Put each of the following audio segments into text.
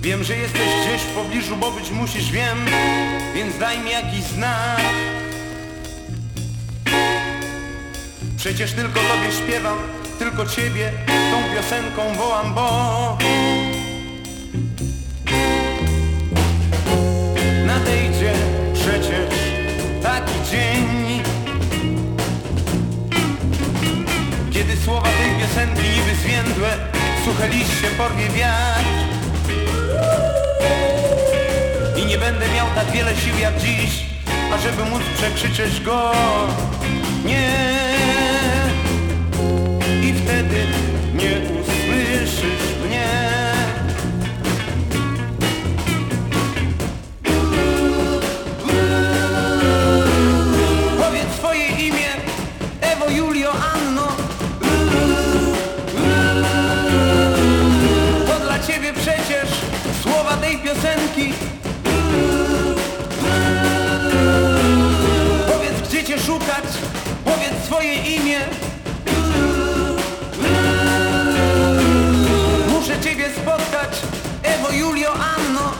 Wiem, że jesteś gdzieś w pobliżu, bo być musisz, wiem Więc daj mi jakiś znak. Przecież tylko Tobie śpiewam, tylko Ciebie tą piosenką wołam, bo Nadejdzie przecież taki dzień Kiedy słowa tej piosenki niby zwiędłe Suche liście porwie wiatr nie będę miał tak wiele sił jak dziś Ażeby móc przekrzyczeć go. Nie swoje imię. Muszę ciebie spotkać Ewo, Julio, Anno.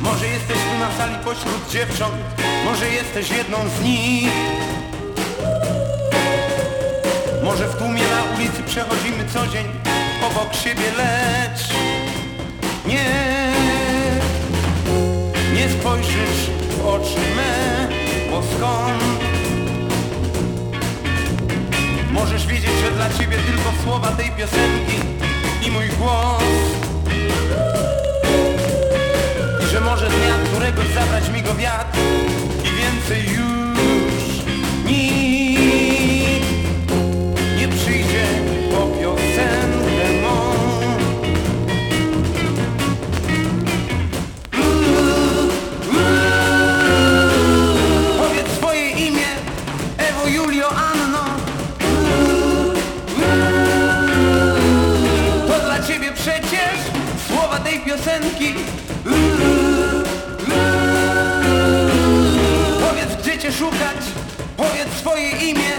Może jesteś tu na sali pośród dziewcząt Może jesteś jedną z nich. Może w tłumie na ulicy przechodzimy co dzień Obok siebie lecz Nie Spojrzysz w oczy me Bo skąd? Możesz wiedzieć, że dla ciebie tylko słowa tej piosenki I mój głos piosenki. Powiedz gdzie cię szukać, powiedz swoje imię